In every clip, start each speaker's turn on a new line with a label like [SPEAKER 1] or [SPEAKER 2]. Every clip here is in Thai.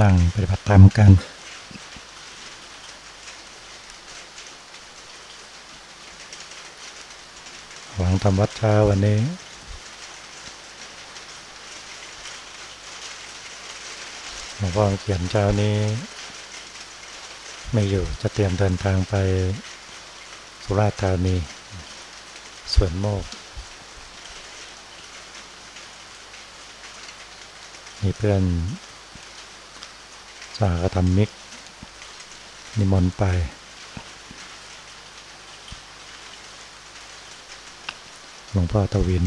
[SPEAKER 1] นั่งปฏิบัติธรรมกัน หวังทำวัดเช้าวันนี้ หลวงพ่อเขียนเช้านี้ ไม่อยู่จะเตรียมเดินทางไปสุราษฎร์ธานีสวนโมกมีเพื่อน สากธรรมิก นิมนต์ไป หลวงพ่อตวิน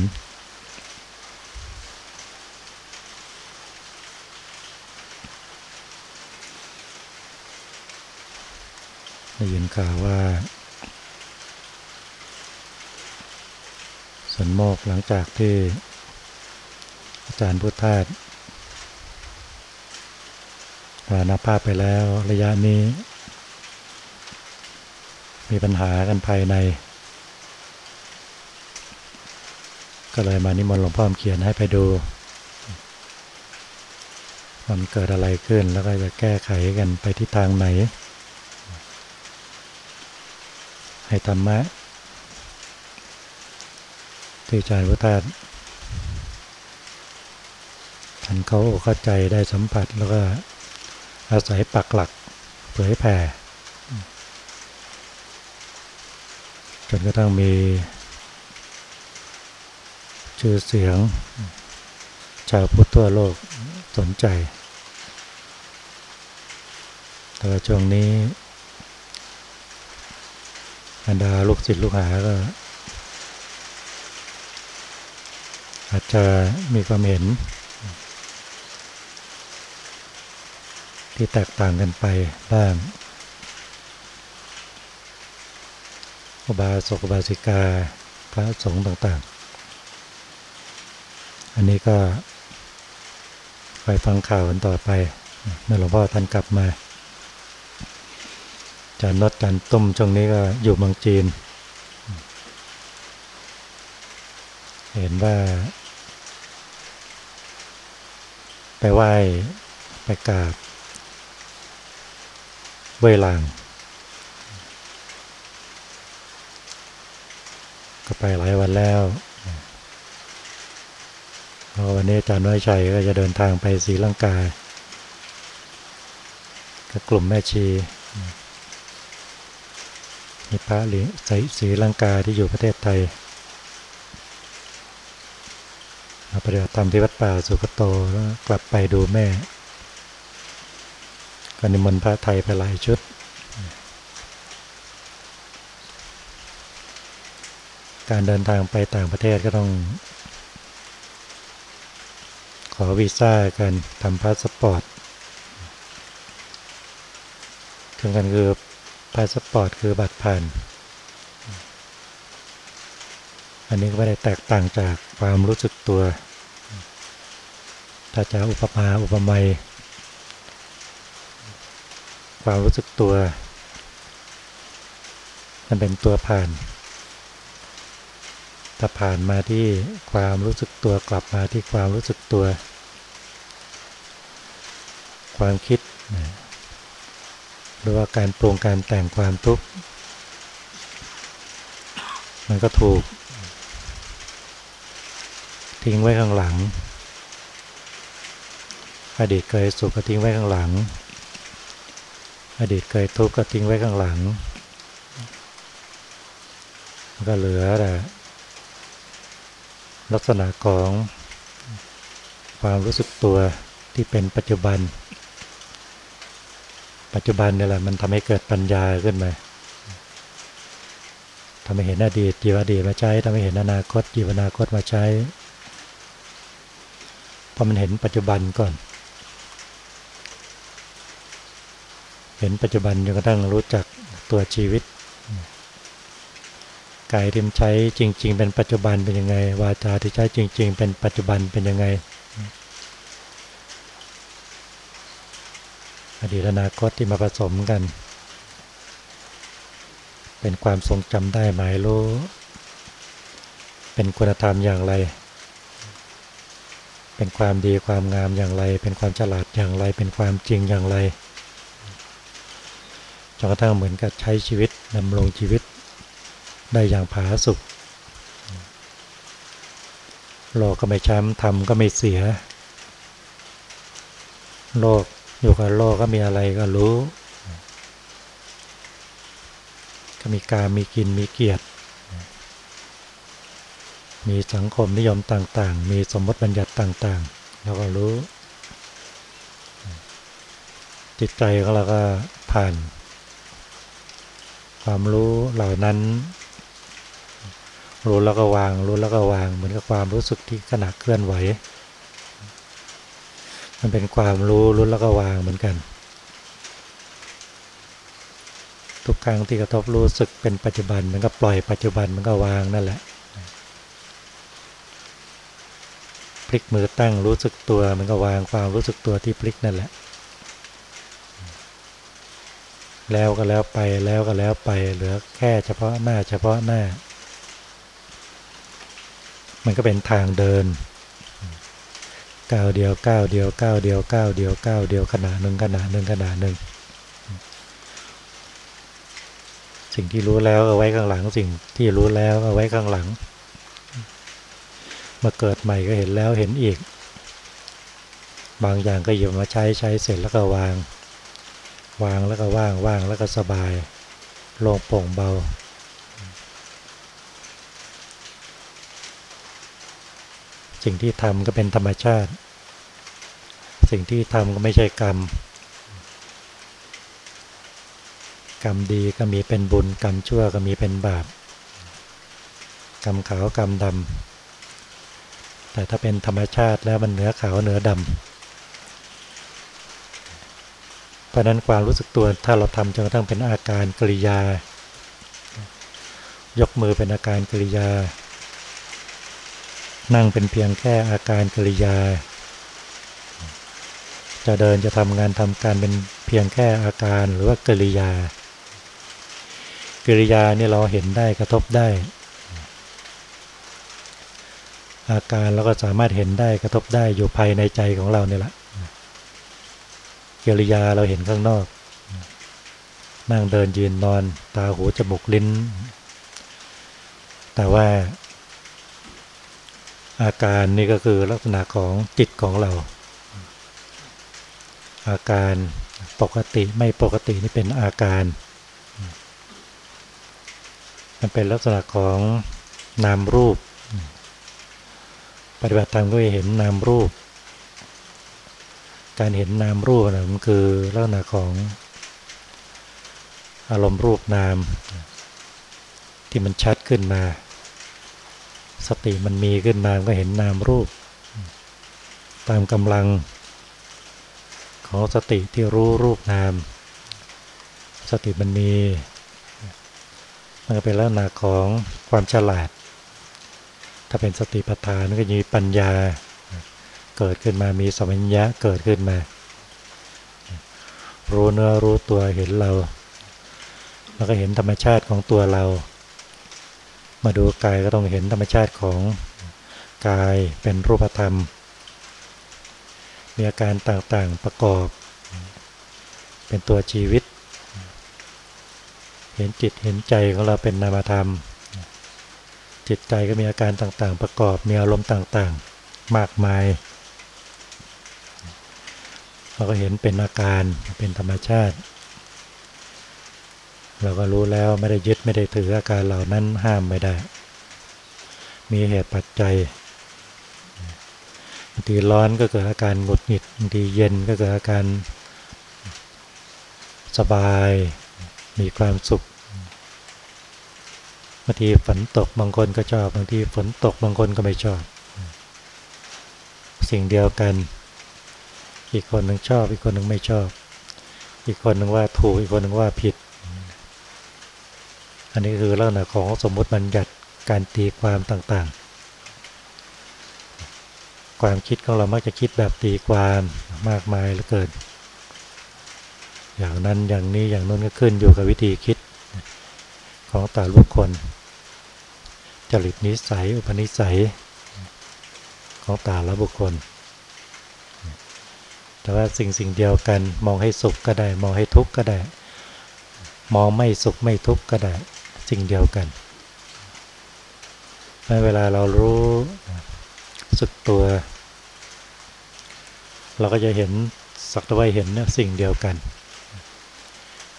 [SPEAKER 1] ได้ยินข่าวว่าสวนโมกหลังจากที่อาจารย์พุทธาส มรณภาพไปแล้วระยะนี้ มีปัญหากันภายใน ก็เลยมานิมนต์หลวงพ่อเขียนให้ไปดู มันเกิดอะไรขึ้นแล้วก็จะแก้ไขกันไปที่ทางไหน ให้ธรรมะที่อาจารย์พุทธาท่านเขาเข้าใจได้สัมผัสแล้วก็ อาศัยปักหลักเผยแผ่จนกระทั่งมี ชื่อเสียง ชาวพุทธทั่วโลกสนใจ แต่ว่าช่วงนี้บรรดาลูกศิษย์ลูกหาก็ อาจจะมีความเห็น ที่แตกต่างกันไปบ้างอุบาสกอุบาสิกาพระสงฆ์ต่างๆ อันนี้ก็ไปฟังข่าวกันต่อไป เมื่อหลวงพ่อท่านกลับมาจานนดจานตุ้มช่วงนี้ก็อยู่เมืองจีน เห็นว่า ไปไหว้ไปกราบ เวลางก็ไปหลายวันแล้วพอวันนี้อาจารย์น้อยชัยก็จะเดินทางไปศรีลังกากับกลุ่มแม่ชีมีพระหรือศรีลังกาที่อยู่ประเทศไทยมาปฏิบัติธรรมที่วัดป่าสุขโตแล้วกลับไปดูแม่ ก็นิมนต์พระไทยไปหลายชุด การเดินทางไปต่างประเทศก็ต้อง ขอวีซ่ากันทำพาสปอร์ตถึงกันคือพาสปอร์ตคือบัตรผ่าน อันนี้ก็ไม่ได้แตกต่างจากความรู้สึกตัว ถ้าจะอุปมาอุปไมย ความรู้สึกตัว มันเป็นตัวผ่านถ้าผ่านมาที่ความรู้สึกตัวกลับมาที่ความรู้สึกตัว ความคิดหรือว่าการปรุงการแต่งความทุกข์มันก็ถูก ทิ้งไว้ข้างหลัง อดีตเคยสุขก็ทิ้งไว้ข้างหลัง อดีตเคยทุกข์ก็ทิ้งไว้ข้างหลัง ก็เหลือแต่ลักษณะของความรู้สึกตัวที่เป็นปัจจุบัน ปัจจุบันนี่แหละมันทำให้เกิดปัญญาขึ้นมาทำให้เห็นอดีตจีวอดีตมาใช้ทำให้เห็นอนาคตจีวอนาคตมาใช้พอมันเห็นปัจจุบันก่อน ห็นปัจจุบันจนกระทั่งรู้จักตัวชีวิตกายที่ใช้จริง ๆ เป็นปัจจุบันเป็นยังไง วาจาที่ใช้จริง ๆ เป็นปัจจุบันเป็นยังไง อดีตอนาคตที่มาผสมกัน เป็นความทรงจำได้หมายรู้ เป็นคุณธรรมอย่างไร เป็นความดีความงามอย่างไร เป็นความฉลาดอย่างไร เป็นความจริงอย่างไร จนกระทั่งเหมือนกับใช้ชีวิตดำรงชีวิต ได้อย่างผาสุกโลกก็ไม่ช้ำทำก็ไม่เสีย โลกอยู่กับโลกก็มีอะไรก็รู้ ก็มีการมีกินมีเกียรติ มีสังคมนิยมต่างๆ มีสมมติบัญญัติต่างๆเราก็รู้ จิตใจของเราก็ผ่าน ความรู้เหล่านั้น รู้แล้วก็วาง รู้แล้วก็วาง เหมือนกับความรู้สึกที่ขณะเคลื่อนไหว มันเป็นความรู้รู้แล้วก็วางเหมือนกัน ทุกครั้งที่กระทบรู้สึกเป็นปัจจุบัน มันก็ปล่อยปัจจุบันมันก็วางนั่นแหละพลิกมือตั้งรู้สึกตัวมันก็วางความรู้สึกตัวที่พลิกนั่นแหละ แล้วก็แล้วไปแล้วก็แล้วไป เหลือแค่เฉพาะหน้าเฉพาะหน้า มันก็เป็นทางเดินก้าวเดียวก้าวเดียวก้าวเดียวก้าวเดียวก้าวเดียวขนาดหนึ่งขนาดหนึ่งขนาดหนึ่งสิ่งที่รู้แล้วเอาไว้ข้างหลัง สิ่งที่รู้แล้วเอาไว้ข้างหลัง มาเกิดใหม่ก็เห็นแล้วเห็นอีก บางอย่างก็หยิบมาใช้ใช้เสร็จแล้วก็วาง วางแล้วก็ว่างว่างแล้วก็สบายโล่งโปร่งเบา สิ่งที่ทำก็เป็นธรรมชาติ สิ่งที่ทำก็ไม่ใช่กรรม กรรมดีก็มีเป็นบุญ กรรมชั่วก็มีเป็นบาป กรรมขาวกรรมดำแต่ถ้าเป็นธรรมชาติแล้วมันเหนือขาวเหนือดำ เพราะนั้นความรู้สึกตัวถ้าเราทำจนกระทั่งเป็นอาการกริยา ยกมือเป็นอาการกริยา นั่งเป็นเพียงแค่อาการกริยา จะเดินจะทำงานทำการเป็นเพียงแค่อาการหรือว่ากริยา กริยานี่เราเห็นได้กระทบได้ อาการเราก็สามารถเห็นได้กระทบได้อยู่ภายในใจของเราเนี่ยแหละ กิริยาเราเห็นข้างนอก นั่งเดินยืนนอน ตาหูจมูกลิ้น แต่ว่าอาการนี่ก็คือลักษณะของจิตของเรา อาการปกติไม่ปกตินี่เป็นอาการ มันเป็นลักษณะของนามรูป ปฏิบัติธรรมก็จะเห็นนามรูป การเห็นนามรูปนะมันคือลักษณะของอารมณ์รูปนาม ที่มันชัดขึ้นมา สติมันมีขึ้นมาก็เห็นนามรูป ตามกำลัง ของสติที่รู้รูปนาม สติมันมีมันก็เป็นลักษณะของความฉลาด ถ้าเป็นสติปัฏฐานก็มีปัญญา เกิดขึ้นมามีสมัญญะเกิดขึ้นมา รู้เนื้อรู้ตัวเห็นเรา แล้วก็เห็นธรรมชาติของตัวเรา มาดูกายก็ต้องเห็นธรรมชาติของกายเป็นรูปธรรม มีอาการต่างๆประกอบ เป็นตัวชีวิต เห็นจิตเห็นใจของเราเป็นนามธรรม จิตใจก็มีอาการต่างๆ ประกอบมีอารมณ์ต่างๆ มากมาย เราก็เห็นเป็นอาการเป็นธรรมชาติ เราก็รู้แล้วไม่ได้ยึดไม่ได้ถืออาการเหล่านั้นห้ามไม่ได้ มีเหตุปัจจัยบางทีร้อนก็เกิดอาการหงุดหงิดบางทีเย็นก็เกิดอาการสบาย มีความสุขบางทีฝนตกบางคนก็ชอบบางทีฝนตกบางคนก็ไม่ชอบ สิ่งเดียวกัน อีกคนหนึ่งชอบ อีกคนหนึ่งไม่ชอบ อีกคนหนึ่งว่าถูก อีกคนหนึ่งว่าผิด อันนี้คือลักษณะของสมมติบัญญัติการตีความต่างๆ ความคิดของเรามักจะคิดแบบตีความมากมายเหลือเกิน อย่างนั้นอย่างนี้อย่างนู้นก็ขึ้นอยู่กับวิธีคิดของแต่ละบุคคล จริตนิสัย อุปนิสัย ของแต่ละบุคคล แต่ว่าสิ่งสิ่งเดียวกัน มองให้สุขก็ได้ มองให้ทุกข์ก็ได้ มองไม่สุขไม่ทุกข์ก็ได้ สิ่งเดียวกันเวลาเรารู้สึกตัว เราก็จะเห็นสักตะวันเห็นเนี่ยสิ่งเดียวกัน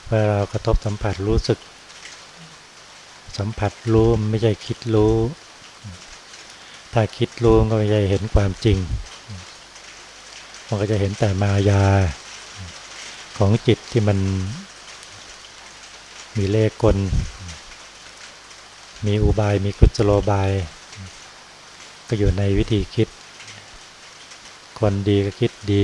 [SPEAKER 1] เวลาเรากระทบสัมผัสรู้สึก สัมผัสรู้ไม่ใช่คิดรู้ ถ้าคิดรู้ก็ไม่ใช่เห็นความจริง มันก็จะเห็นแต่มายาของจิตที่มันมีเลขกล มีอุบาย มีกุศโลบาย ก็อยู่ในวิธีคิด คนดีก็คิดดี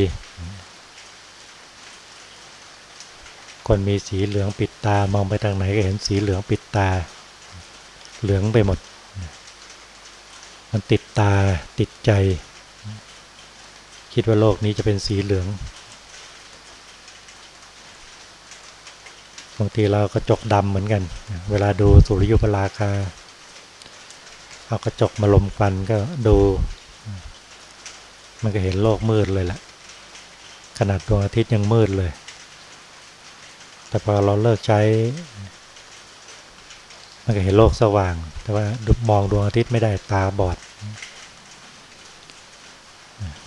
[SPEAKER 1] คนมีสีเหลืองปิดตามองไปทางไหนก็เห็นสีเหลืองปิดตา เหลืองไปหมด มันติดตาติดใจ คิดว่าโลกนี้จะเป็นสีเหลืองบางทีเรากระจกดำเหมือนกัน เวลาดูสุริยุปราคา เอากระจกมาลมควันก็ดู มันก็เห็นโลกมืดเลยแหละขนาดดวงอาทิตย์ยังมืดเลย แต่พอเราเลิกใช้ มันก็เห็นโลกสว่าง แต่ว่ามองดวงอาทิตย์ไม่ได้ตาบอด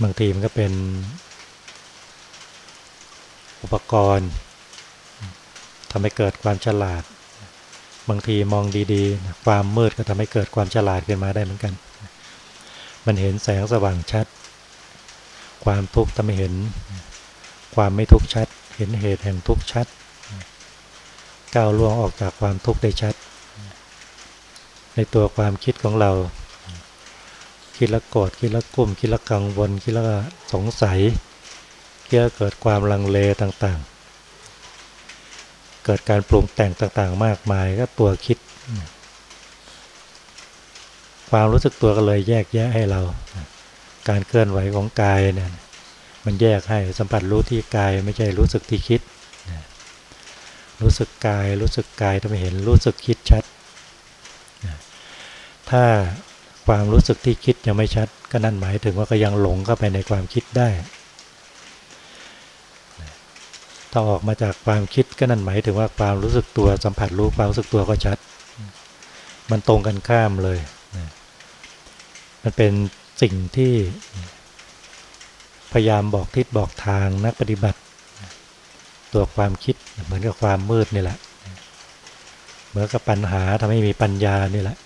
[SPEAKER 1] บางทีมันก็เป็นอุปกรณ์ทำให้เกิดความฉลาด บางทีมองดีๆ ความมืดก็ทำให้เกิดความฉลาดขึ้นมาได้เหมือนกัน มันเห็นแสงสว่างชัด ความทุกข์ทำให้เห็น ความไม่ทุกข์ชัด เห็นเหตุแห่งทุกข์ชัด ก้าวล่วงออกจากความทุกข์ได้ชัด ในตัวความคิดของเรา คิดละโกรธคิดละกุ้มคิดละกังวลคิดละสงสัยคิดละเกิดความลังเลต่างๆ เกิดการปรุงแต่งต่างๆ มากมายก็ตัวคิด ความรู้สึกตัวก็เลยแยกแยะให้เรา การเคลื่อนไหวของกายเนี่ยมันแยกให้สัมผัสรู้ที่กายไม่ใช่รู้สึกที่คิด รู้สึกกายรู้สึกกายทำให้เห็นรู้สึกคิดชัด ถ้า ความรู้สึกที่คิดยังไม่ชัด ก็นั่นหมายถึงว่าก็ยังหลงเข้าไปในความคิดได้ถ้าออกมาจากความคิดก็นั่นหมายถึงว่าความรู้สึกตัวสัมผัสรู้ความรู้สึกตัวก็ชัด มันตรงกันข้ามเลย มันเป็นสิ่งที่พยายามบอกทิศบอกทางนักปฏิบัติ ตัวความคิดเหมือนกับความมืดนี่แหละ เหมือนกับปัญหาทำให้มีปัญญานี่แหละ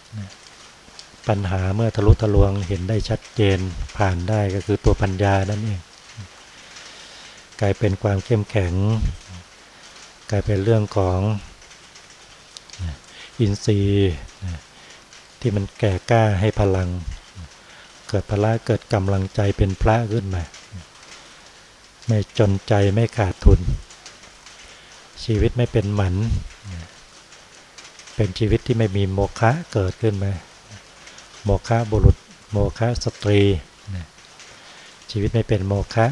[SPEAKER 1] ปัญหาเมื่อทะลุทะลวงเห็นได้ชัดเจนผ่านได้ก็คือตัวปัญญานั่นเองกลายเป็นความเข้มแข็ง กลายเป็นเรื่องของอินทรีย์ที่มันแก่กล้าให้พลัง เกิดพละเกิดกำลังใจเป็นพระขึ้นมา ไม่จนใจไม่ขาดทุน ชีวิตไม่เป็นหมัน เป็นชีวิตที่ไม่มีโมฆะเกิดขึ้นมา โมฆะบุรุษ โมฆะสตรี ชีวิตไม่เป็นโมฆะ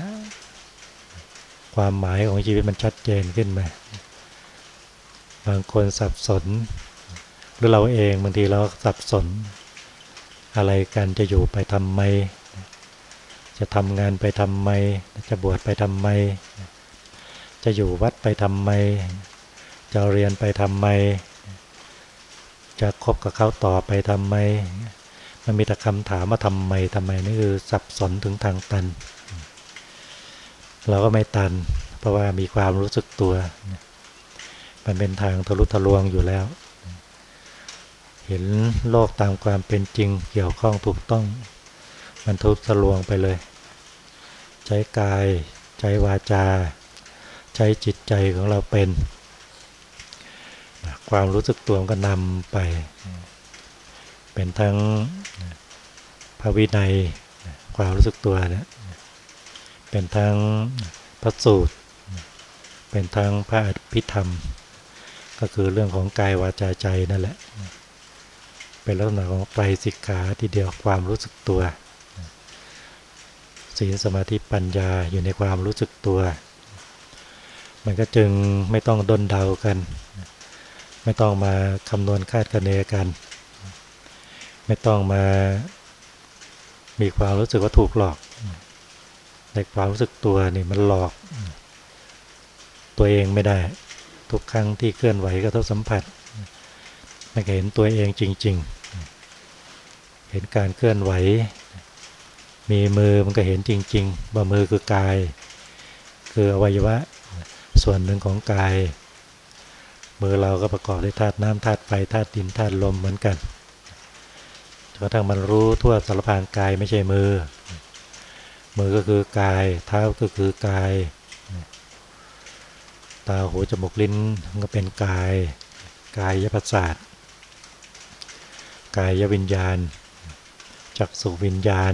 [SPEAKER 1] ความหมายของชีวิตมันชัดเจนขึ้นมา บางคนสับสน หรือเราเองบางทีเราสับสน อะไรกันจะอยู่ไปทำไม จะทำงานไปทำไม จะบวชไปทำไม จะอยู่วัดไปทำไม จะเรียนไปทำไม จะคบกับเขาต่อไปทำไม มันมีแต่คำถามว่าทำไมทำไมนี่คือสับสนถึงทางตัน เราก็ไม่ตัน เพราะว่ามีความรู้สึกตัว มันเป็นทางทะลุทะลวงอยู่แล้ว เห็นโลกตามความเป็นจริง เกี่ยวข้องถูกต้อง มันทะลุทะลวงไปเลย ใช้กาย ใช้วาจา ใช้จิตใจของเราเป็น ความรู้สึกตัวก็นำไป เป็นทั้ง พระวินัยความรู้สึกตัวเนี่ยเป็นทั้งพระสูตร เป็นทั้งพระอภิธรรม ก็คือเรื่องของกายวาจาใจนั่นแหละ เป็นลักษณะของไตรสิกขาที่เดียวความรู้สึกตัวศีลสมาธิปัญญาอยู่ในความรู้สึกตัว มันก็จึงไม่ต้องดนเดากัน ไม่ต้องมาคำนวณคาดคะเนกัน ไม่ต้องมา มีความรู้สึกว่าถูกหลอก ในความรู้สึกตัวนี่มันหลอก ตัวเองไม่ได้ ทุกครั้งที่เคลื่อนไหวก็ทบสัมผัสมันเห็นตัวเองจริง ๆ เห็นการเคลื่อนไหว มีมือมันก็เห็นจริงๆว่ามือคือกาย คืออวัยวะส่วนหนึ่งของกาย มือเราก็ประกอบด้วยธาตุน้ำธาตุไฟธาตุดินธาตุลมเหมือนกันจน กระทั่งมันรู้ทั่วสารพางกายไม่ใช่มือ มือก็คือกาย เท้าก็คือกาย ตาหูจมูกลิ้นก็เป็นกาย กายยประสาทกายยวิญญาณ จักสุวิญญาณ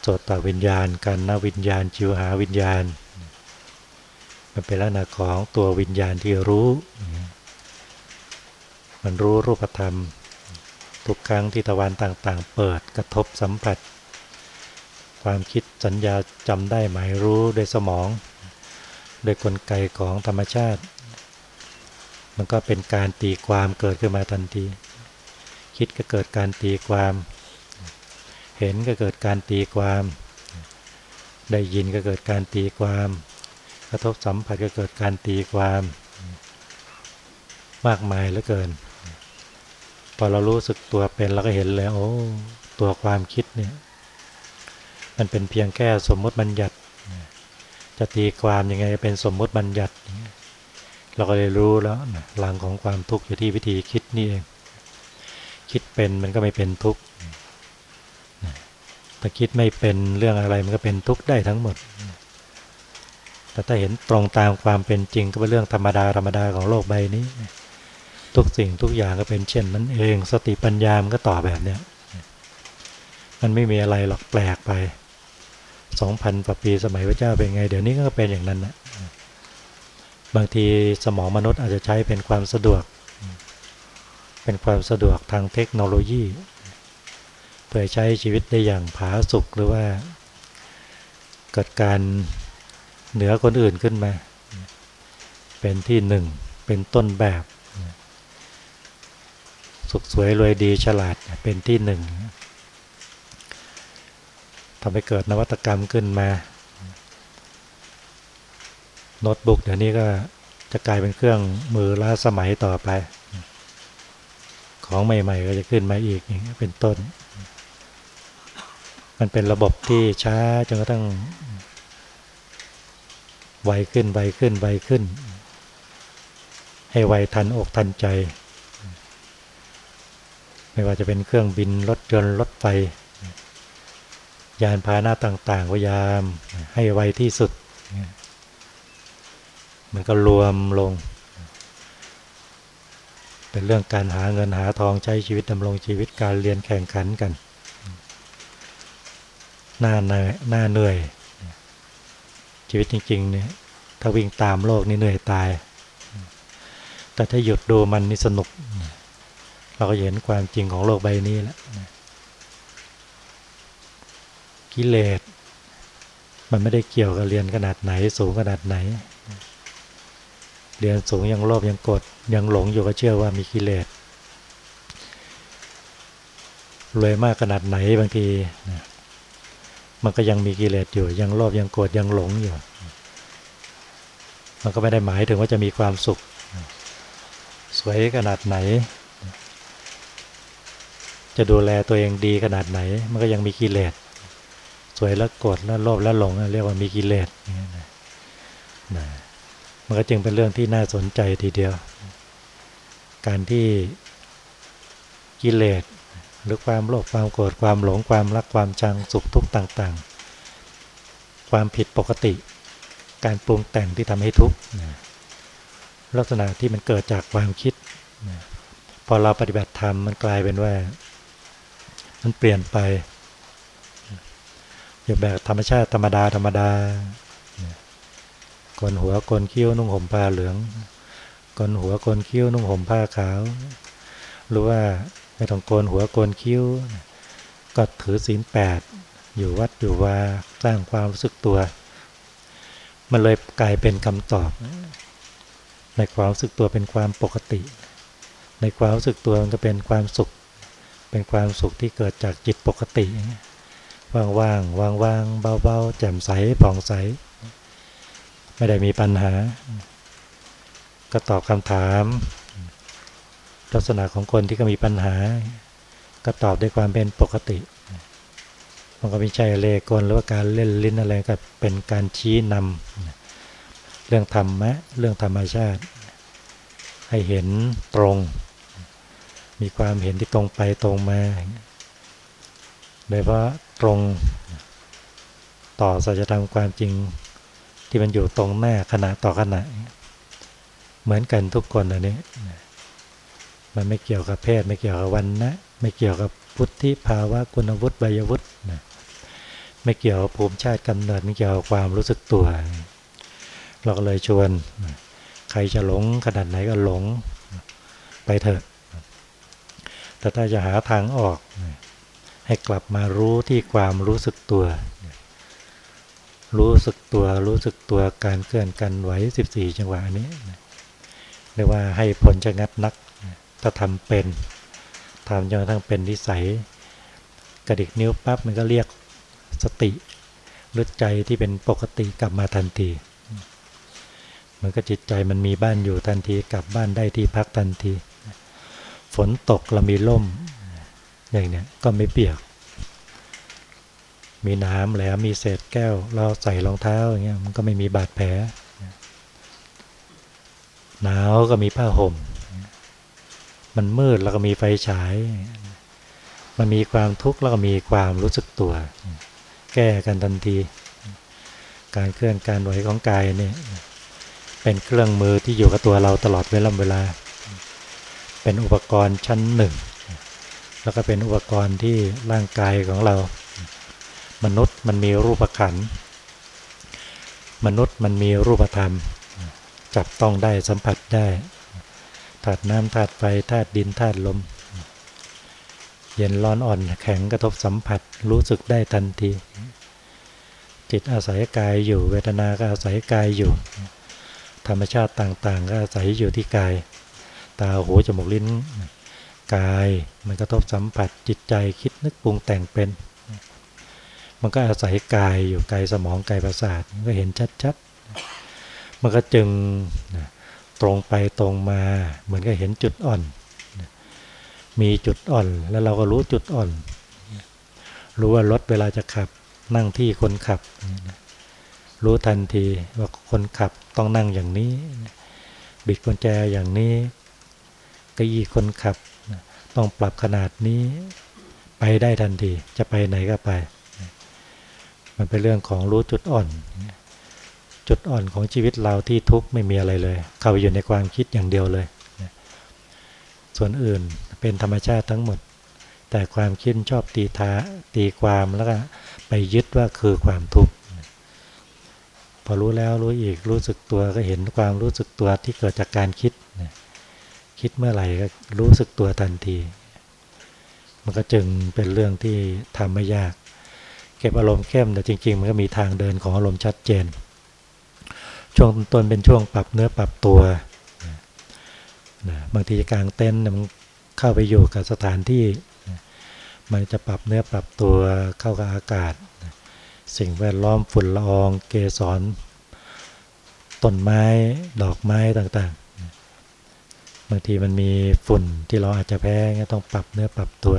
[SPEAKER 1] โสตวิญญาณกันนวิญญาณจิวหาวิญญาณ มันเป็นลักษณะของตัววิญญาณที่รู้ มันรู้รูปธรรม ทุกครั้งที่ตะวันต่างๆ เปิดกระทบสัมผัส ความคิดสัญญาจำได้หมายรู้โดยสมองโดยกลไกของธรรมชาติ มันก็เป็นการตีความเกิดขึ้นมาทันที คิดก็เกิดการตีความ เห็นก็เกิดการตีความ ได้ยินก็เกิดการตีความ กระทบสัมผัสก็เกิดการตีความ มากมายเหลือเกิน พอเรารู้สึกตัวเป็นเราก็เห็นแล้วโอ้ตัวความคิดเนี่ย มันเป็นเพียงแค่สมมติบัญญัติ จะตีความยังไงเป็นสมมติบัญญัติ เราก็เลยรู้แล้วหลังของความทุกข์อยู่ที่วิธีคิดนี่เอง คิดเป็นมันก็ไม่เป็นทุกข์ถ้าคิดไม่เป็นเรื่องอะไรมันก็เป็นทุกข์ได้ทั้งหมด แต่ถ้าเห็นตรงตามความเป็นจริงก็เป็นเรื่องธรรมดาธรรมดาของโลกใบนี้ ทุกสิ่งทุกอย่างก็เป็นเช่นนั้นเอง สติปัญญามันก็ต่อแบบเนี้ยมันไม่มีอะไรหรอกแปลกไปสองพันกว่าปีสมัยพระเจ้าเป็นไง เดี๋ยวนี้ก็เป็นอย่างนั้นนะบางทีสมองมนุษย์อาจจะใช้เป็นความสะดวก เป็นความสะดวกทางเทคโนโลยี เพื่อใช้ชีวิตได้อย่างผาสุกหรือว่า เกิดการเหนือคนอื่นขึ้นมา เป็นที่หนึ่ง เป็นต้นแบบ สุขสวยรวยดีฉลาดเป็นที่หนึ่งทำให้เกิดนวัตกรรมขึ้นมาโน้ตบุ๊กเดี๋ยวนี้ก็จะกลายเป็นเครื่องมือล้าสมัยต่อไป ของใหม่ ๆ ก็จะขึ้นมาอีกอย่างเป็นต้น มันเป็นระบบที่ช้าจนกระทั่งไวขึ้นไวขึ้นไวขึ้น ให้ไวทันอกทันใจ ไม่ว่าจะเป็นเครื่องบินรถยนต์รถไฟยานพาหนะต่างๆพยายามให้ไวที่สุด มันก็รวมลง เป็นเรื่องการหาเงินหาทองใช้ชีวิตดำรงชีวิตการเรียนแข่งขันกันหน้าเหนื่อยหน้าเหนื่อย ชีวิตจริง ๆ เนี่ย ถ้าวิ่งตามโลกนี่เหนื่อยตาย แต่ถ้าหยุดดูมันนี่สนุก เราก็เห็นความจริงของโลกใบนี้แล้วกิเลสมันไม่ได้เกี่ยวกับเรียนขนาดไหน สูงขนาดไหน เรียนสูงยังโลภยังกดยังหลงอยู่ก็เชื่อว่ามีกิเลสรวยมากขนาดไหนบางทีมันก็ยังมีกิเลสอยู่ ยังโลภยังโกรธยังหลงอยู่ มันก็ไม่ได้หมายถึงว่าจะมีความสุข สวยขนาดไหน จะดูแลตัวเองดีขนาดไหน มันก็ยังมีกิเลสสวยแล้วโกรธแล้วโลภแล้วหลงเรียกว่ามีกิเลสนะมันก็จึงเป็นเรื่องที่น่าสนใจทีเดียว การที่กิเลสหรือความโลภความโกรธความหลงความรักความชังสุขทุกข์ต่าง ๆ ความผิดปกติ การปรุงแต่งที่ทำให้ทุกข์ลักษณะที่มันเกิดจากความคิด พอเราปฏิบัติธรรมมันกลายเป็นว่า มันเปลี่ยนไปอยู่แบบธรรมชาติธรรมดาธรรมดาคนหัวคนคิ้วนุ่งห่มผ้าเหลืองคนหัวคนคิ้วนุ่งห่มผ้าขาว หรือว่าไม่ต้องโกนหัวโกนคิ้ว ก็ถือศีลแปดอยู่วัดอยู่ว่าสร้างความรู้สึกตัว มันเลยกลายเป็นคำตอบ ในความรู้สึกตัวเป็นความปกติ ในความรู้สึกตัวมันก็เป็นความสุข เป็นความสุขที่เกิดจากจิตปกติ ว่างๆว่างๆเบาๆ แจ่มใสผ่องใส ไม่ได้มีปัญหา ก็ตอบคำถาม ลักษณะของคนที่ก็มีปัญหา ก็ตอบด้วยความเป็นปกติ มันก็ไม่ใช่เลกลหรือว่าการเล่นลิ้นอะไรก็เป็นการชี้นำเรื่องธรรมะเรื่องธรรมชาติ ให้เห็นตรง มีความเห็นที่ตรงไปตรงมา โดยเพราะตรงต่อสัจธรรมความจริงที่มันอยู่ตรงหน้าขณะต่อขณะ เหมือนกันทุกคนอันนี้ มันไม่เกี่ยวกับเพศ ไม่เกี่ยวกับวันนะไม่เกี่ยวกับพุทธิภาวะคุณวุฒิใบวุฒินะไม่เกี่ยวกับภูมิชาติกำเนิดไม่เกี่ยวกับความรู้สึกตัว เราก็เลยชวน ใครจะหลงขนาดไหนก็หลง ไปเถอะ แต่ถ้าจะหาทางออก ให้กลับมารู้ที่ความรู้สึกตัว รู้สึกตัวรู้สึกตัวการเคลื่อนกันไหว 14 จังหวะนี้เรียกว่าให้ผลจะงัดนัก ถ้าทำเป็นทำจนกระทั่งเป็นนิสัย กระดิกนิ้วปั๊บมันก็เรียกสติรือใจที่เป็นปกติกลับมาทันที มันก็จิตใจมันมีบ้านอยู่ทันทีกลับบ้านได้ที่พักทันที ฝนตกเรามีล่มอย่างเนี้ยก็ไม่เปียก มีน้ำแล้วมีเศษแก้ว เราใส่รองเท้าอย่างเงี้ยมันก็ไม่มีบาดแผลหนาวก็มีผ้าห่ม มันมืดแล้วก็มีไฟฉาย มันมีความทุกข์แล้วก็มีความรู้สึกตัว แก้กันทันที การเคลื่อนการไหวของกายเนี่ยเป็นเครื่องมือที่อยู่กับตัวเราตลอดเวลาเวลา เป็นอุปกรณ์ชั้นหนึ่ง แล้วก็เป็นอุปกรณ์ที่ร่างกายของเรา มนุษย์มันมีรูปขัน มนุษย์มันมีรูปธรรม จับต้องได้สัมผัสได้ธาตุน้ำธาตุไฟธาตุดินธาตุลม เย็นร้อนอ่อนแข็งกระทบสัมผัสรู้สึกได้ทันที จิตอาศัยกายอยู่เวทนาก็อาศัยกายอยู่ ธรรมชาติต่างๆ ก็อาศัยอยู่ที่กาย ตาหูจมูกลิ้น กายมันกระทบสัมผัสจิตใจคิดนึกปรุงแต่งเป็น มันก็อาศัยกายอยู่กายสมองกายประสาทมันก็เห็นชัดๆ มันก็จึงตรงไปตรงมาเหมือนกับเห็นจุดอ่อน มีจุดอ่อนแล้วเราก็รู้จุดอ่อน รู้ว่ารถเวลาจะขับนั่งที่คนขับ รู้ทันทีว่าคนขับต้องนั่งอย่างนี้ บิดกุญแจอย่างนี้ กยีคนขับ ต้องปรับขนาดนี้ไปได้ทันที จะไปไหนก็ไป มันเป็นเรื่องของรู้จุดอ่อน จุดอ่อนของชีวิตเราที่ทุกข์ไม่มีอะไรเลย เข้าไปอยู่ในความคิดอย่างเดียวเลย ส่วนอื่นเป็นธรรมชาติทั้งหมด แต่ความคิดชอบตีท้าตีความแล้วก็ไปยึดว่าคือความทุกข์พอรู้แล้วรู้อีกรู้สึกตัวก็เห็นความรู้สึกตัวที่เกิดจากการคิด คิดเมื่อไหร่ก็รู้สึกตัวทันที มันก็จึงเป็นเรื่องที่ทำไม่ยาก เก็บอารมณ์เข้มแต่จริง ๆ มันก็มีทางเดินของอารมณ์ชัดเจน ช่วงต้นเป็นช่วงปรับเนื้อปรับตัวบางทีกลางเต้นมันเข้าไปอยู่กับสถานที่ มันจะปรับเนื้อปรับตัวเข้ากับอากาศ สิ่งแวดล้อมฝุ่นละออง เกสรต้นไม้ดอกไม้ต่างๆ บางทีมันมีฝุ่นที่เราอาจจะแพ้ต้องปรับเนื้อปรับตัว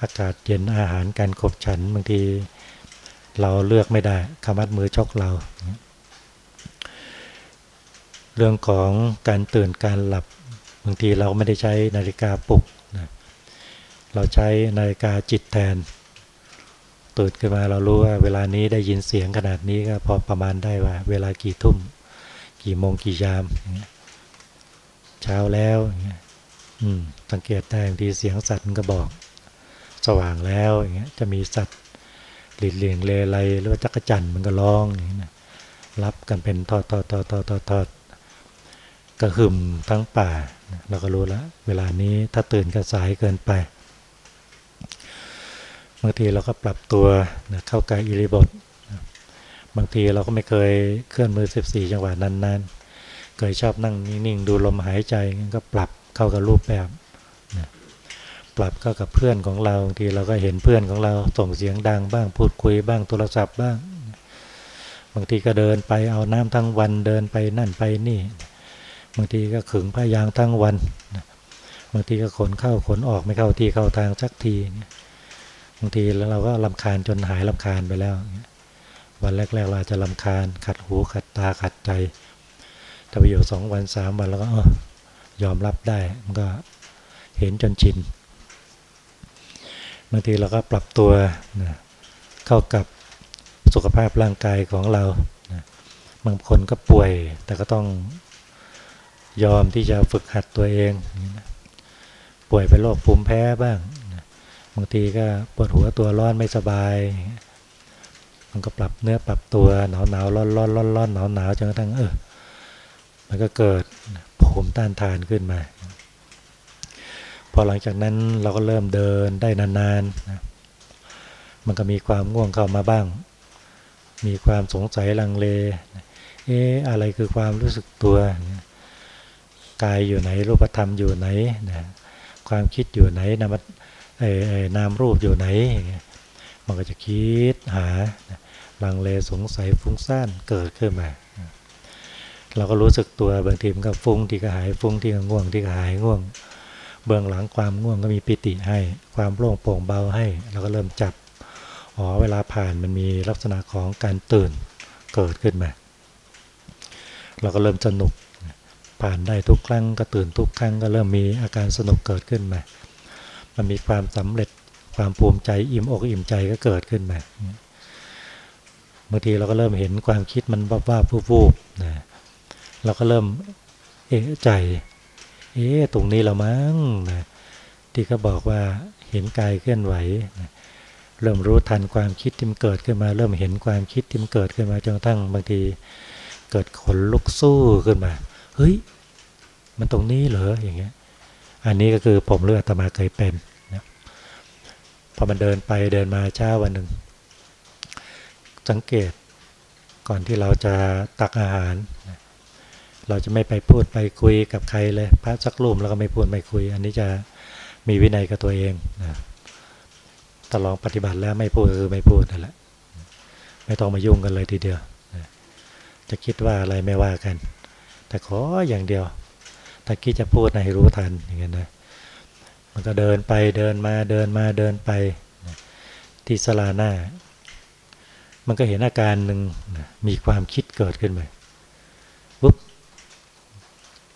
[SPEAKER 1] อากาศเย็นอาหารการขบฉันบางทีเราเลือกไม่ได้คำมัดมือชกเรา เรื่องของการตื่นการหลับบางทีเราไม่ได้ใช้นาฬิกาปลุกนะเราใช้นาฬิกาจิตแทน ตื่นขึ้นมาเรารู้ว่า เวลานี้ได้ยินเสียงขนาดนี้ก็พอประมาณได้ว่า เวลากี่ทุ่ม กี่โมงกี่ยามอย่างเงี้ย เช้าแล้วอืมสังเกตได้บางทีเสียงสัตว์มันก็บอก สว่างแล้วอย่างเงี้ยจะมีสัตว์หลีดเลียงเลไลหรือว่าจักรจันมันก็ร้องอย่างเงี้ยรับกันเป็นทอดทอดทอดทอดทอดทอดกระหึ่มทั้งป่าเราก็รู้แล้วเวลานี้ถ้าตื่นก็สายเกินไปบางทีเราก็ปรับตัวเข้ากายอิริบท บางทีเราก็ไม่เคยเคลื่อนมือ 14 จังหวะนั้นๆ เคยชอบนั่งนิ่งๆดูลมหายใจก็ปรับเข้ากับรูปแบบนะปรับก็กับเพื่อนของเราบางทีเราก็เห็นเพื่อนของเราส่งเสียงดังบ้างพูดคุยบ้างโทรศัพท์บ้าง บางทีก็เดินไปเอาน้ำทั้งวันเดินไปนั่นไปนี่ บางทีก็ขึงผ้ายางทั้งวันบางทีก็ขนเข้าขนออกไม่เข้าที่เข้าทางสักทีบางทีแล้วเราก็ลำคาญจนหายลำคาญไปแล้ววันแรกๆเราจะลำคาญขัดหูขัดตาขัดใจ แต่ไปอยู่สองวันสามวันแล้วก็ยอมรับได้ มันก็เห็นจนชินบางทีเราก็ปรับตัวนะเข้ากับสุขภาพร่างกายของเรานะบางคนก็ป่วย แต่ก็ต้องยอมที่จะฝึกหัดตัวเองนะป่วยเป็นโรคภูมิแพ้บ้างนะบางทีก็ปวดหัวตัวร้อนไม่สบาย มันก็ปรับเนื้อปรับตัวหนาวหนาวร้อนร้อนร้อนร้อนหนาวหนาวจนกระทั่งเออ มันก็เกิดภูมิต้านทานขึ้นมา พอหลังจากนั้นเราก็เริ่มเดินได้นานๆนะมันก็มีความง่วงเข้ามาบ้าง มีความสงสัยลังเล เอ๊ะอะไรคือความรู้สึกตัว กายอยู่ไหน รูปธรรมอยู่ไหนนะความคิดอยู่ไหนนามนามรูปอยู่ไหน มันก็จะคิดหาลังเลสงสัยฟุ้งซ่านเกิดขึ้นมา เราก็รู้สึกตัวบางทีมันก็ฟุ้งที่ก็หายฟุ้งที่ก็ง่วงที่ก็หายง่วง เบื้องหลังความง่วงก็มีปิติให้ ความโล่งโปร่งเบาให้ เราก็เริ่มจับอ๋อเวลาผ่านมันมีลักษณะของการตื่นเกิดขึ้นมา เราก็เริ่มสนุกผ่านได้ทุกครั้งก็ตื่นทุกครั้งก็เริ่มมีอาการสนุกเกิดขึ้นมา มันมีความสำเร็จความภูมิใจอิ่มอกอิ่มใจก็เกิดขึ้นมาบางทีเราก็เริ่มเห็นความคิดมันบ้าบ้าวูบๆนะ เราก็เริ่มเอะใจ เอ๊ะตรงนี้เรามั้งนะที่เขาบอกว่าเห็นกายเคลื่อนไหวนะเริ่มรู้ทันความคิดที่มันเกิดขึ้นมา เริ่มเห็นความคิดที่มันเกิดขึ้นมาจนกระทั่งบางที เกิดขนลุกสู้ขึ้นมา เฮ้ย มันตรงนี้เหรออย่างเงี้ย อันนี้ก็คือผมเลือดตมาเคยเป็นนะพอมันเดินไปเดินมาเช้าวันหนึ่งสังเกตก่อนที่เราจะตักอาหารนะ เราจะไม่ไปพูดไปคุยกับใครเลย พระสักรูปแล้วก็ไม่พูดไม่คุย อันนี้จะมีวินัยกับตัวเองนะถ้าลองปฏิบัติแล้วไม่พูดคือไม่พูดนั่นแหละ ไม่ต้องมายุ่งกันเลยทีเดียวนะจะคิดว่าอะไรไม่ว่ากัน แต่ขออย่างเดียว ถ้าคิดจะพูดให้รู้ทันอย่างเงี้ยนะ มันก็เดินไปเดินมาเดินมาเดินไปนะที่สลาหน้า มันก็เห็นอาการหนึ่งนะมีความคิดเกิดขึ้นมาปุ๊บ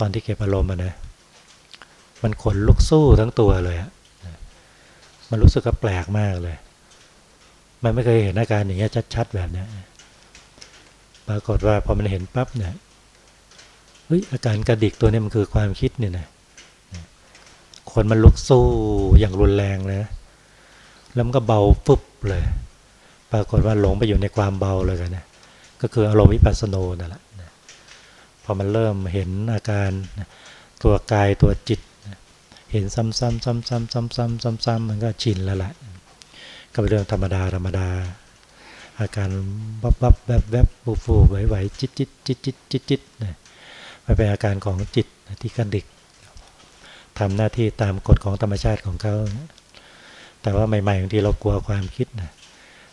[SPEAKER 1] ตอนที่เก็บอารมณ์นะมันขนลุกสู้ทั้งตัวเลยอะมันรู้สึกก็แปลกมากเลย มันไม่เคยเห็นอาการอย่างเงี้ยชัดๆแบบนี้ปรากฏว่าพอมันเห็นปั๊บเนี่ยเฮ้ยอาการกระดิกตัวนี้มันคือความคิดเนี่ยนะคนมันลุกสู้อย่างรุนแรงเลยแล้วมันก็เบาปุ๊บเลย ปรากฏว่าหลงไปอยู่ในความเบาเลยกันนะก็คืออารมณ์วิปัสสโนนั่นแหละ พอมันเริ่มเห็นอาการตัวกายตัวจิต เห็นซ้ำๆซ้ำๆซ้ำๆซ้ำๆมันก็ชินแล้วแหละก็เป็นเรื่องธรรมดาธรรมดา อาการวับวับแวบแวบฟูฟูไหวไหวจิตจิตจิตจิตจิตจิตนะมันเป็นอาการของจิตที่กันดิกทำหน้าที่ตามกฎของธรรมชาติของเขา แต่ว่าใหม่ๆบางทีเรากลัวความคิดนะ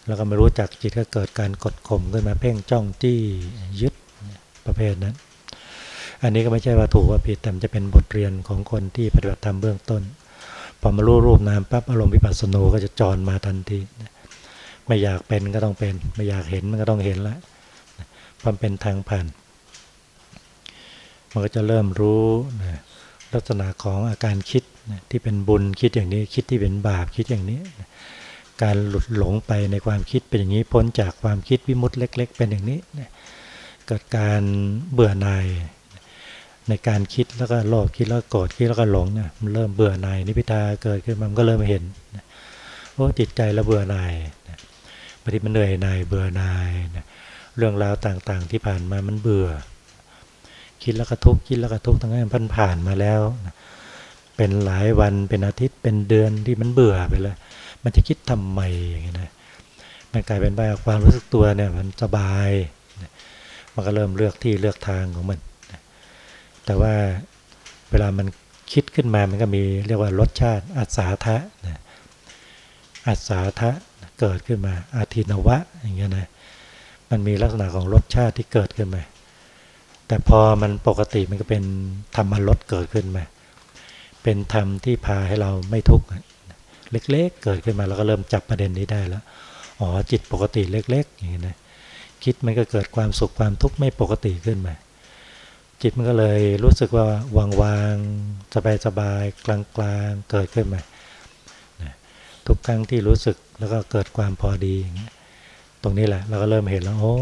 [SPEAKER 1] เราก็ไม่รู้จักจิตก็เกิดการกดข่มขึ้นมาเพ่งจ้องจี้ยึดประเภทนั้น อันนี้ก็ไม่ใช่ว่าถูกว่าผิดแต่จะเป็นบทเรียนของคนที่ปฏิบัติธรรมเบื้องต้น พอมารู้รูปนามปั๊บอารมณ์วิปัสสนูก็จะจรมาทันที ไม่อยากเป็นก็ต้องเป็น ไม่อยากเห็นมันก็ต้องเห็นล้วความเป็นทางผ่าน มันก็จะเริ่มรู้ลักษณะของอาการคิดที่เป็นบุญคิดอย่างนี้คิดที่เป็นบาปคิดอย่างนี้การหลุดหลงไปในความคิดเป็นอย่างนี้พ้นจากความคิดวิมุตต์เล็ก ๆ เป็นอย่างนี้เกิดการเบื่อหน่าย ในการคิดแล้วก็โลภคิดแล้วโกรธคิดแล้วก็หลงเนี่ยมันเริ่มเบื่อหน่ายนิพิทาเกิดขึ้นมันก็เริ่มเห็นโอ้จิตใจเราเบื่อหน่ายบางทีมันเหนื่อยหน่ายเบื่อหน่ายเรื่องราวต่างๆ ที่ผ่านมามันเบื่อ คิดแล้วก็ทุกข์คิดแล้วก็ทุกข์ทั้งนั้นพันผ่านมาแล้ว เป็นหลายวันเป็นอาทิตย์เป็นเดือนที่มันเบื่อไปเลยมันจะคิดทำไมอย่างเงี้ยนะมันกลายเป็นไปความรู้สึกตัวเนี่ยมันสบาย มันก็เริ่มเลือกที่เลือกทางของมัน แต่ว่าเวลามันคิดขึ้นมามันก็มีเรียกว่ารสชาติอัศาทะนะอัศาทะเกิดขึ้นมาอาทินวะอย่างเงี้ยนะมันมีลักษณะของรสชาติที่เกิดขึ้นมา แต่พอมันปกติมันก็เป็นธรรมรสเกิดขึ้นมา เป็นธรรมที่พาให้เราไม่ทุกข์เล็กๆ เกิดขึ้นมาเราก็เริ่มจับประเด็นนี้ได้แล้วอ๋อจิตปกติเล็ก ๆ อย่างนี้ยนะคิดมันก็เกิดความสุขความทุกข์ไม่ปกติขึ้นมา จิตมันก็เลยรู้สึกว่าวางวางสบายสบายกลางกลางเกิดขึ้นมาทุกครั้งที่รู้สึกแล้วก็เกิดความพอดี ตรงนี้แหละ เราก็เริ่มเห็นแล้วโอ้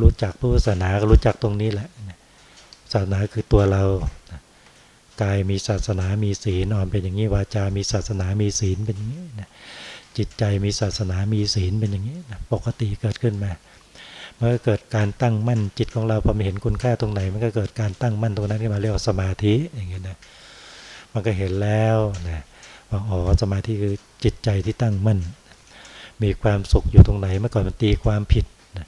[SPEAKER 1] รู้จักพุทธศาสนาก็รู้จักตรงนี้แหละศาสนาคือตัวเรากายมีศาสนามีศีลอ่อนเป็นอย่างนี้วาจา มีศาสนามีศีลเป็นอย่างนี้จิตใจมีศาสนามีศีลเป็นอย่างนี้ปกติเกิดขึ้นมา เมื่อเกิดการตั้งมั่นจิตของเราพอมเห็นคุณค่าตรงไหน มันก็เกิดการตั้งมั่นตรงนั้นขึ้นมาเรียกว่าสมาธิอย่างเงี้ยนะมันก็เห็นแล้วนะว่าอ๋อสมาธิคือจิตใจที่ตั้งมั่น มีความสุขอยู่ตรงไหนเมื่อก่อนมันตีความผิดนะ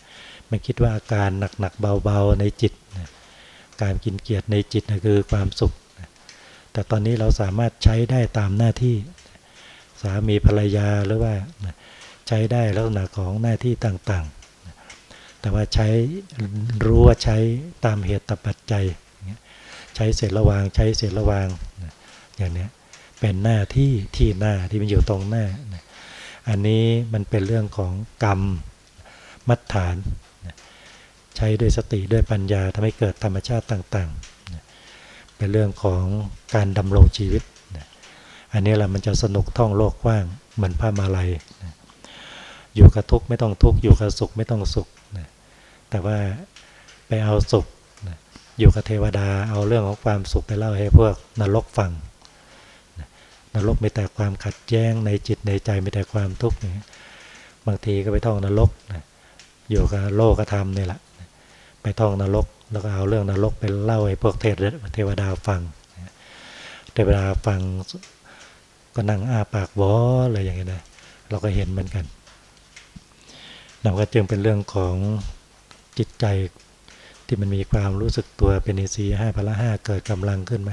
[SPEAKER 1] มันคิดว่าอาการหนักๆเบาๆในจิตนะการกินเกียรติในจิตนะคือความสุขแต่ตอนนี้เราสามารถใช้ได้ตามหน้าที่ สามีภรรยาหรือว่าใช้ได้ลักษณะของหน้าที่ต่างๆ แต่ว่าใช้รู้ว่าใช้ตามเหตุปัจจัย ใช้เสร็จระวางใช้เสร็จระวางอย่างนี้เป็นหน้าที่ที่หน้าที่มันอยู่ตรงหน้า อันนี้มันเป็นเรื่องของกรรมมัดฐาน ใช้ด้วยสติด้วยปัญญาทำให้เกิดธรรมชาติต่างๆ เป็นเรื่องของการดำรงชีวิต อันนี้แหละมันจะสนุกท่องโลกกว้างเหมือนผ้ามาลัยอยู่กับทุกข์ไม่ต้องทุกข์อยู่กับสุขไม่ต้องสุข แต่ว่าไปเอาสุขอยู่กับเทวดาเอาเรื่องของความสุขไปเล่าให้พวกนรกฟังนรกไม่แต่ความขัดแย้งในจิตในใจไม่แต่ความทุกข์บางทีก็ไปท่องนรกอยู่กับโลกธรรมนี่แหละไปท่องนรกแล้วก็เอาเรื่องนรกไปเล่าให้พวกเทเทวดาฟังเทวดาฟังก็นั่งอ้าปากวอเลยอย่างเงี้ยนะเราก็เห็นเหมือนกันเราก็จึงเป็นเรื่องของ จิตใจที่มันมีความรู้สึกตัวเป็นอินทรีย์ห้าพละห้าเกิดกำลังขึ้นไหม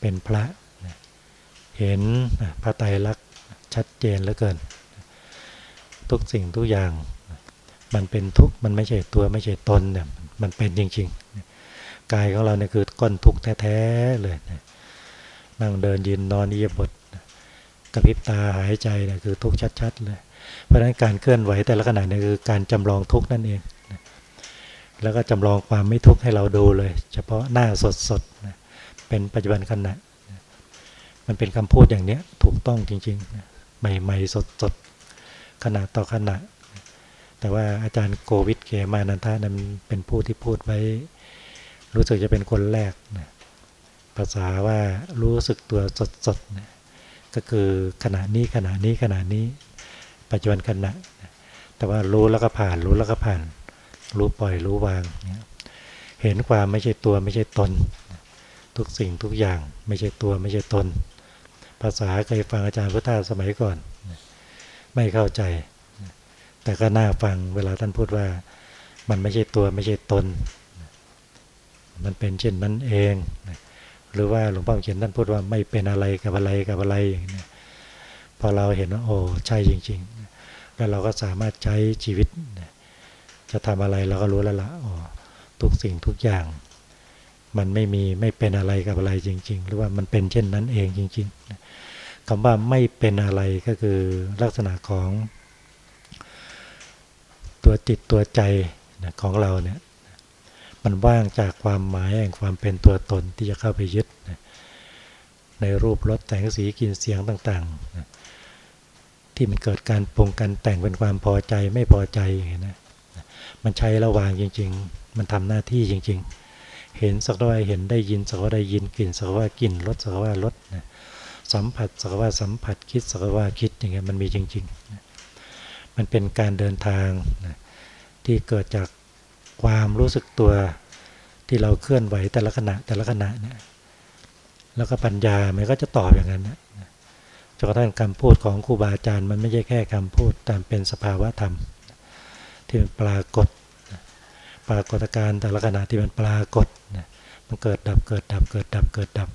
[SPEAKER 1] เป็นพระเห็นพระไตรลักษณ์ชัดเจนเหลือเกิน ทุกสิ่งทุกอย่าง มันเป็นทุกข์มันไม่ใช่ตัวไม่ใช่ตนเนี่ยมันเป็นจริงๆกายของเราเนี่ยคือก้อนทุกข์แท้ๆเลยนั่งเดินยืนนอนเยียบทกระพริบตาหายใจเนี่ยคือทุกข์ชัดๆเลยเพราะฉะนั้นการเคลื่อนไหวแต่ละขณะเนี่ยคือการจำลองทุกข์นั่นเอง แล้วก็จำลองความไม่ทุกข์ให้เราดูเลย เฉพาะหน้าสดๆเป็นปัจจุบันขณะมันเป็นคำพูดอย่างนี้ถูกต้องจริงๆใหม่ๆสดๆขณะต่อขณะ แต่ว่าอาจารย์โกวิทเกมานันทานั้นเป็นผู้ที่พูดไว้ รู้สึกจะเป็นคนแรกนะภาษาว่ารู้สึกตัวสดๆนะก็คือขณะนี้ขณะนี้ขณะนี้ ปัจจุบันขณะ แต่ว่ารู้แล้วก็ผ่านรู้แล้วก็ผ่าน รู้ปล่อยรู้วางเห็นความไม่ใช่ตัวไม่ใช่ตน ทุกสิ่งทุกอย่างไม่ใช่ตัวไม่ใช่ตน ภาษาเคยฟังอาจารย์พุทธาสมัยก่อน ไม่เข้าใจ แต่ก็น่าฟังเวลาท่านพูดว่า มันไม่ใช่ตัวไม่ใช่ตน มันเป็นเช่นนั้นเอง หรือว่าหลวงพ่อเขียนท่านพูดว่าไม่เป็นอะไรกับอะไรกับอะไรอย่างนี้พอเราเห็นว่าโอ้ใช่จริง ๆ แล้วเราก็สามารถใช้ชีวิต จะทำอะไรเราก็รู้แล้วละอ๋อทุกสิ่งทุกอย่าง มันไม่มีไม่เป็นอะไรกับอะไรจริง ๆ หรือว่ามันเป็นเช่นนั้นเองจริงๆคำว่าไม่เป็นอะไรก็คือลักษณะของ ตัวจิตตัวใจของเราเนี่ยมันว่างจากความหมายแห่งความเป็นตัวตนที่จะเข้าไปยึดในรูปรสแต่งสีกลิ่นเสียงต่างๆที่มันเกิดการปรุงกันแต่งเป็นความพอใจไม่พอใจอย่างนี้นะ มันใช้ระวางจริง ๆ มันทำหน้าที่จริง ๆ เห็นสักว่าเห็นได้ยินสักว่าได้ยินกลิ่นสักว่ากลิ่นรสสักว่ารสนะสัมผัสสักว่าสัมผัสคิดสักว่าคิดอย่างเงี้ยมันมีจริงๆนะมันเป็นการเดินทางนะที่เกิดจากความรู้สึกตัวที่เราเคลื่อนไหวแต่ละขณะแต่ละขณะเนี่ยแล้วก็ปัญญามันก็จะตอบอย่างนั้นนะจนกระทั่งคำพูดของครูบาอาจารย์มันไม่ใช่แค่คำพูดแต่เป็นสภาวะธรรม ที่มันปรากฏ ปรากฏการแต่ละขณะที่มันปรากฏมันเกิดดับเกิดดับเกิดดับเกิดดับ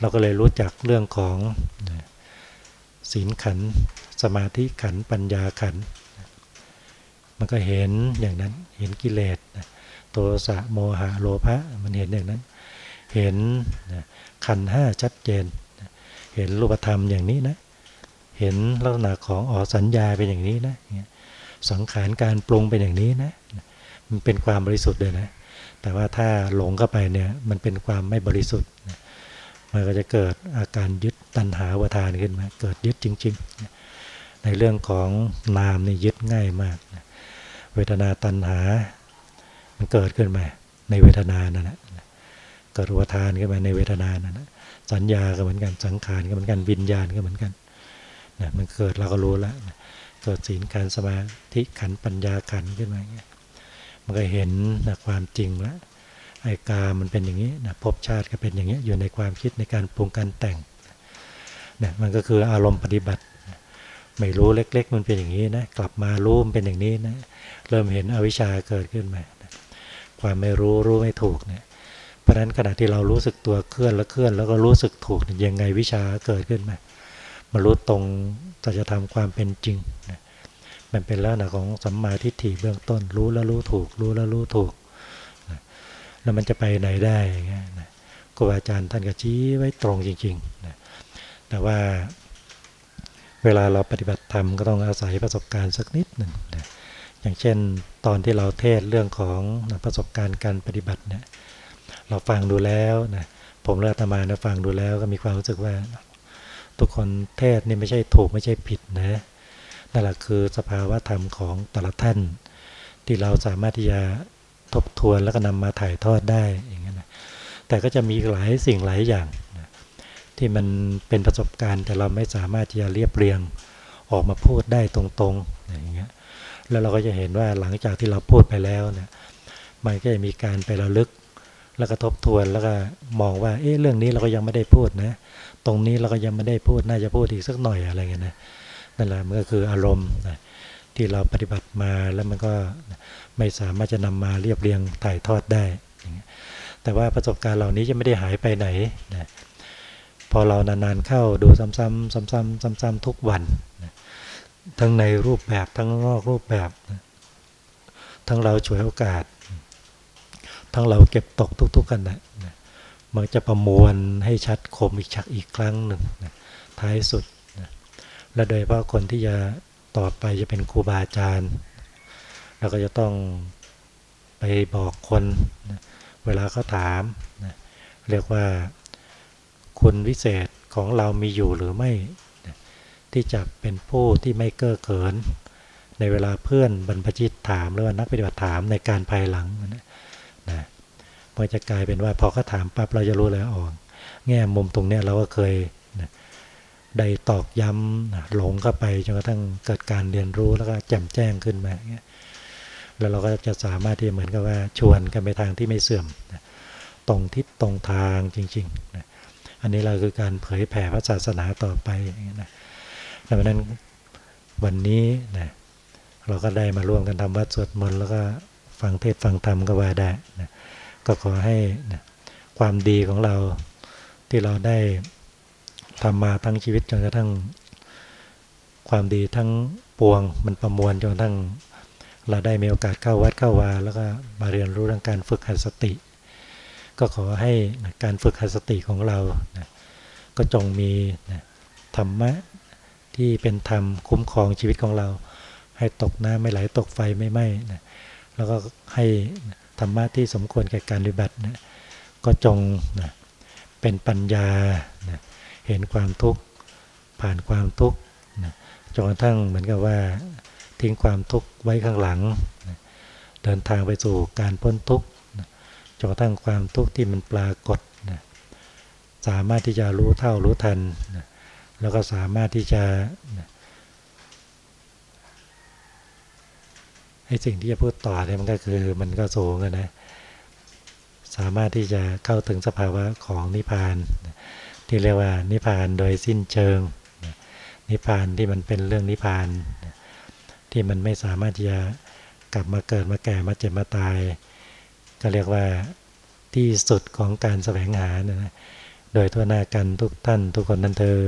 [SPEAKER 1] เราก็เลยรู้จักเรื่องของศีลขัน สมาธิขัน ปัญญาขัน มันก็เห็นอย่างนั้น เห็นกิเลสโทสะโมหะโลภะ มันเห็นอย่างนั้น เห็นขันห้าชัดเจน เห็นรูปธรรมอย่างนี้นะ เห็นลักษณะของออสัญญาเป็นอย่างนี้นะ สังขารการปรุงเป็นอย่างนี้นะ มันเป็นความบริสุทธิ์เลยนะ แต่ว่าถ้าหลงเข้าไปเนี่ยมันเป็นความไม่บริสุทธิ์ มันก็จะเกิดอาการยึดตัณหาวทานขึ้นมา เกิดยึดจริง ๆ ในเรื่องของนามนี่ยึดง่ายมาก เวทนาตัณหา มันเกิดขึ้นมาในเวทนานั่นแหละเกิดวทานขึ้นมาในเวทนานั่นแหละสัญญาก็เหมือนกัน สังขารก็เหมือนกัน วิญญาณก็เหมือนกันนะมันเกิดเราก็รู้แล้ว เกิดศีลการสมาธิขันปัญญาขันขึ้นมาเงี้ยมันก็เห็นนะความจริงแล้วไอ้กามันเป็นอย่างนี้นะภพชาติก็เป็นอย่างนี้อยู่ในความคิดในการปรุงการแต่งนะมันก็คืออารมณ์ปฏิบัติ ไม่รู้เล็ก ๆ มันเป็นอย่างนี้นะกลับมารู้มันเป็นอย่างนี้นะเริ่มเห็นอวิชชาเกิดขึ้นมาความไม่รู้รู้ไม่ถูกเนี่ยเพราะนั้นขณะที่เรารู้สึกตัวเคลื่อนแล้วเคลื่อน แล้วก็รู้สึกถูกยังไงวิชาเกิดขึ้นมามารู้ตรง จะจะทำความเป็นจริงนะมันเป็นลักษณะของสัมมาทิฏฐิเบื้องต้น รู้แล้วรู้ถูก รู้แล้วรู้ถูกนะแล้วมันจะไปไหนได้เงี้ยนะครูบาอาจารย์ท่านก็ชี้ไว้ตรงจริงๆนะแต่ว่าเวลาเราปฏิบัติธรรมก็ต้องอาศัยประสบการณ์สักนิดหนึ่งนะอย่างเช่นตอนที่เราเทศเรื่องของประสบการณ์การปฏิบัติเนี่ยเราฟังดูแล้วนะผมเลือกตมานะฟังดูแล้วก็มีความรู้สึกว่า ทุกคนเทศนี่ไม่ใช่ถูกไม่ใช่ผิดนะนั่นแหละคือสภาวะธรรมของแต่ละท่าน ที่เราสามารถที่จะทบทวนแล้วก็นำมาถ่ายทอดได้อย่างเงี้ยนะแต่ก็จะมีหลายสิ่งหลายอย่างนะที่มันเป็นประสบการณ์ แต่เราไม่สามารถที่จะเรียบเรียงออกมาพูดได้ตรงๆอย่างเงี้ยแล้วเราก็จะเห็นว่าหลังจากที่เราพูดไปแล้วเนี่ยมันก็จะมีการไประลึก แล้วก็ทบทวนแล้วก็มองว่าเอ๊ะเรื่องนี้เราก็ยังไม่ได้พูดนะ ตรงนี้เราก็ยังไม่ได้พูดน่าจะพูดอีกสักหน่อยอะไรเงี้ยนะนั่นแหละมันก็คืออารมณ์ที่เราปฏิบัติมาแล้วมันก็ไม่สามารถจะนำมาเรียบเรียงถ่ายทอดได้ แต่ว่าประสบการณ์เหล่านี้จะไม่ได้หายไปไหนนะพอเรานานๆเข้าดูซ้ำๆซ้ำๆซ้ำๆทุกวันนะทั้งในรูปแบบทั้งนอกรูปแบบนะทั้งเราฉวยโอกาส ทั้งเราเก็บตกทุกๆกันนะ มันจะประมวลให้ชัดคมอีกชักอีกครั้งหนึ่งนะท้ายสุดนะและโดยเฉพาะคนที่จะต่อไปจะเป็นครูบาอาจารย์เราก็จะต้องไปบอกคนนะเวลาเขาถามนะเรียกว่าคุณวิเศษของเรามีอยู่หรือไม่นะที่จะเป็นผู้ที่ไม่เก้อเขิน ในเวลาเพื่อนบรรพจิตถามหรือว่านักปฏิบัติถามในการภายหลังนะนะ มันจะกลายเป็นว่าพอเขาถามปั๊บเราจะรู้แล้วอ่อแง่มุมตรงเนี้ยเราก็เคยได้ตอกย้ำหลงเข้าไปจนกระทั่งเกิดการเรียนรู้แล้วก็แจ่มแจ้งขึ้นมาเงี้ยแล้วเราก็จะสามารถที่เหมือนกับว่าชวนกันไปทางที่ไม่เสื่อมตรงทิศตรงทางจริงๆนะอันนี้เราคือการเผยแผ่พระศาสนาต่อไปอย่างนี้นะดังนั้นวันนี้นะเราก็ได้มาร่วมกันทำวัดสวดมนต์แล้วก็ฟังเทศฟังธรรมก็ว่าได้นะ ก็ขอให้ความดีของเราที่เราได้ทำมาทั้งชีวิตจนกระทั่งความดีทั้งปวงมันประมวลจนกระทั่งเราได้มีโอกาสเข้าวัดเข้าวา แล้วก็มาเรียนรู้เรื่องการฝึกหัดสติ ก็ขอให้การฝึกหัดสติของเรานะก็จงมีนะธรรมะที่เป็นธรรมคุ้มครองชีวิตของเรา ให้ตกน้ำไม่ไหลตกไฟไม่ไหม้นะแล้วก็ให้ ธรรมะที่สมควรแก่การปฏิบัตินะก็จงนะเป็นปัญญานะเห็นความทุกข์ผ่านความทุกข์นะจนกระทั่งเหมือนกับว่าทิ้งความทุกข์ไว้ข้างหลังนะเดินทางไปสู่การพ้นทุกข์นะจนกระทั่งความทุกข์ที่มันปรากฏนะสามารถที่จะรู้เท่ารู้ทันนะแล้วก็สามารถที่จะนะ อ้สิ่งที่จะพูดต่อเนี่ยมันก็คือมันก็สูงนะ สามารถที่จะเข้าถึงสภาวะของนิพพาน ที่เรียกว่านิพพานโดยสิ้นเชิง นิพพานที่มันเป็นเรื่องนิพพาน ที่มันไม่สามารถที่จะกลับมาเกิดมาแก่มาเจ็บมาตาย ก็เรียกว่าที่สุดของการแสวงหานะโดยทั่วหน้ากันทุกท่านทุกคนนั้นเธอ